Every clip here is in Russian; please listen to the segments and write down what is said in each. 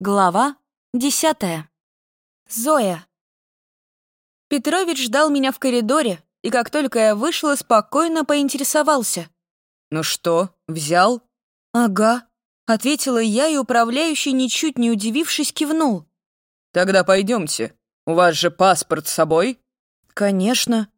Глава десятая. Зоя. Петрович ждал меня в коридоре, и как только я вышла, спокойно поинтересовался. «Ну что, взял?» «Ага», — ответила я, и управляющий, ничуть не удивившись, кивнул. «Тогда пойдемте. У вас же паспорт с собой?» «Конечно.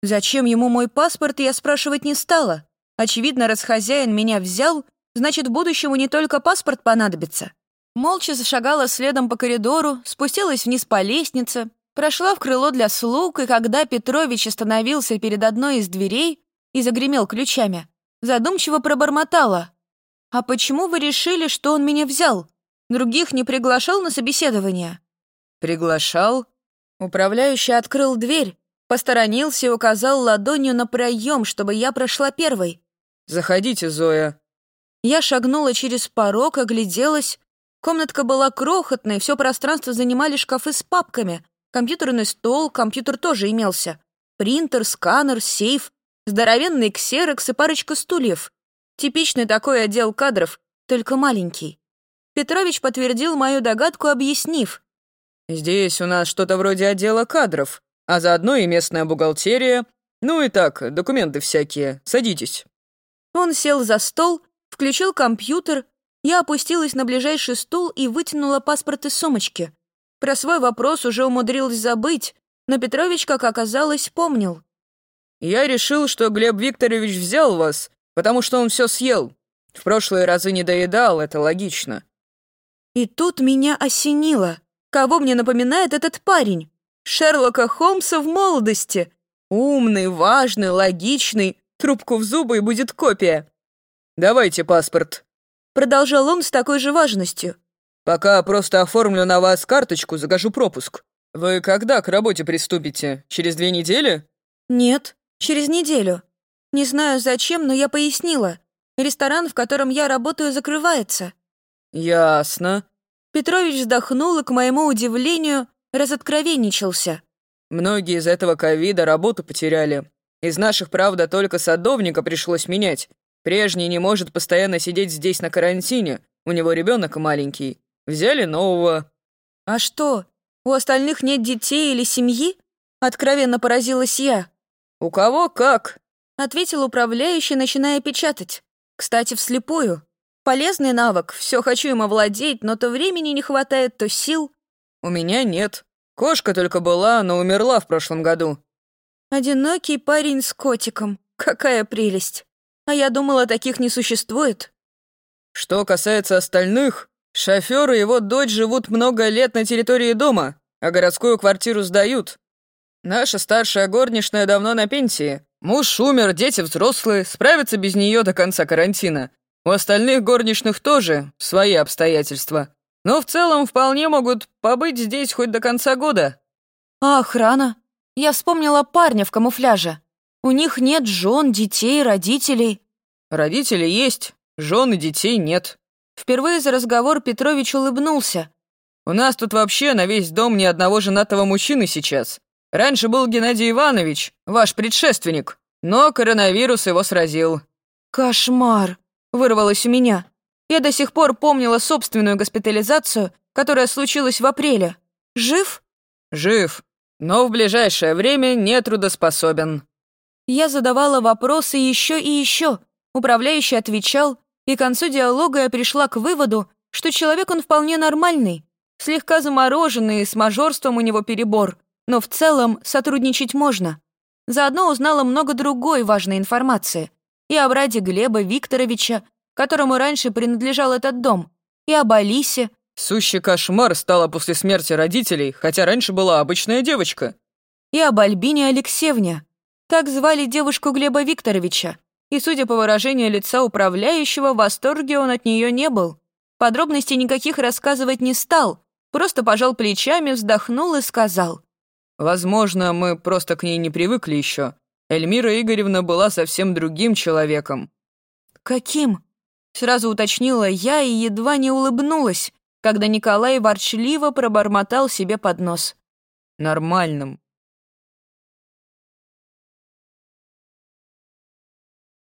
Зачем ему мой паспорт, я спрашивать не стала. Очевидно, раз хозяин меня взял, значит, в будущем не только паспорт понадобится». Молча зашагала следом по коридору, спустилась вниз по лестнице, прошла в крыло для слуг, и когда Петрович остановился перед одной из дверей и загремел ключами, задумчиво пробормотала. «А почему вы решили, что он меня взял? Других не приглашал на собеседование?» «Приглашал?» Управляющий открыл дверь, посторонился и указал ладонью на проем, чтобы я прошла первой. «Заходите, Зоя». Я шагнула через порог, огляделась, Комнатка была крохотной, все пространство занимали шкафы с папками. Компьютерный стол, компьютер тоже имелся. Принтер, сканер, сейф, здоровенный ксерокс и парочка стульев. Типичный такой отдел кадров, только маленький. Петрович подтвердил мою догадку, объяснив. «Здесь у нас что-то вроде отдела кадров, а заодно и местная бухгалтерия. Ну и так, документы всякие. Садитесь». Он сел за стол, включил компьютер, я опустилась на ближайший стул и вытянула паспорт из сумочки. Про свой вопрос уже умудрилась забыть, но Петрович, как оказалось, помнил. «Я решил, что Глеб Викторович взял вас, потому что он все съел. В прошлые разы не доедал, это логично». И тут меня осенило. Кого мне напоминает этот парень? Шерлока Холмса в молодости. Умный, важный, логичный. Трубку в зубы и будет копия. «Давайте паспорт», Продолжал он с такой же важностью. «Пока просто оформлю на вас карточку, закажу пропуск. Вы когда к работе приступите? Через две недели?» «Нет, через неделю. Не знаю зачем, но я пояснила. Ресторан, в котором я работаю, закрывается». «Ясно». Петрович вздохнул и, к моему удивлению, разоткровенничался. «Многие из этого ковида работу потеряли. Из наших, правда, только садовника пришлось менять. Прежний не может постоянно сидеть здесь на карантине, у него ребенок маленький. Взяли нового». «А что, у остальных нет детей или семьи?» Откровенно поразилась я. «У кого как?» Ответил управляющий, начиная печатать. Кстати, вслепую. Полезный навык, все хочу им овладеть, но то времени не хватает, то сил. У меня нет. Кошка только была, но умерла в прошлом году. Одинокий парень с котиком. Какая прелесть. А я думала, таких не существует. Что касается остальных, шофер и его дочь живут много лет на территории дома, а городскую квартиру сдают. Наша старшая горничная давно на пенсии. Муж умер, дети взрослые, справятся без нее до конца карантина. У остальных горничных тоже свои обстоятельства. Но в целом вполне могут побыть здесь хоть до конца года. А охрана? Я вспомнила парня в камуфляже. У них нет жен, детей, родителей». «Родители есть, жен и детей нет». Впервые за разговор Петрович улыбнулся. «У нас тут вообще на весь дом ни одного женатого мужчины сейчас. Раньше был Геннадий Иванович, ваш предшественник, но коронавирус его сразил». «Кошмар!» — вырвалось у меня. Я до сих пор помнила собственную госпитализацию, которая случилась в апреле. Жив? Жив, но в ближайшее время нетрудоспособен. Я задавала вопросы еще и еще. Управляющий отвечал, и к концу диалога я пришла к выводу, что человек он вполне нормальный, слегка замороженный, с мажорством у него перебор, но в целом сотрудничать можно. Заодно узнала много другой важной информации. И о браде Глеба Викторовича, которому раньше принадлежал этот дом, и об Алисе. Сущий кошмар стала после смерти родителей, хотя раньше была обычная девочка. И об Альбине Алексеевне, так звали девушку Глеба Викторовича, и, судя по выражению лица управляющего, в восторге он от нее не был. Подробностей никаких рассказывать не стал, просто пожал плечами, вздохнул и сказал. «Возможно, мы просто к ней не привыкли еще. Эльмира Игоревна была совсем другим человеком». «Каким?» Сразу уточнила я и едва не улыбнулась, когда Николай ворчливо пробормотал себе под нос. «Нормальным».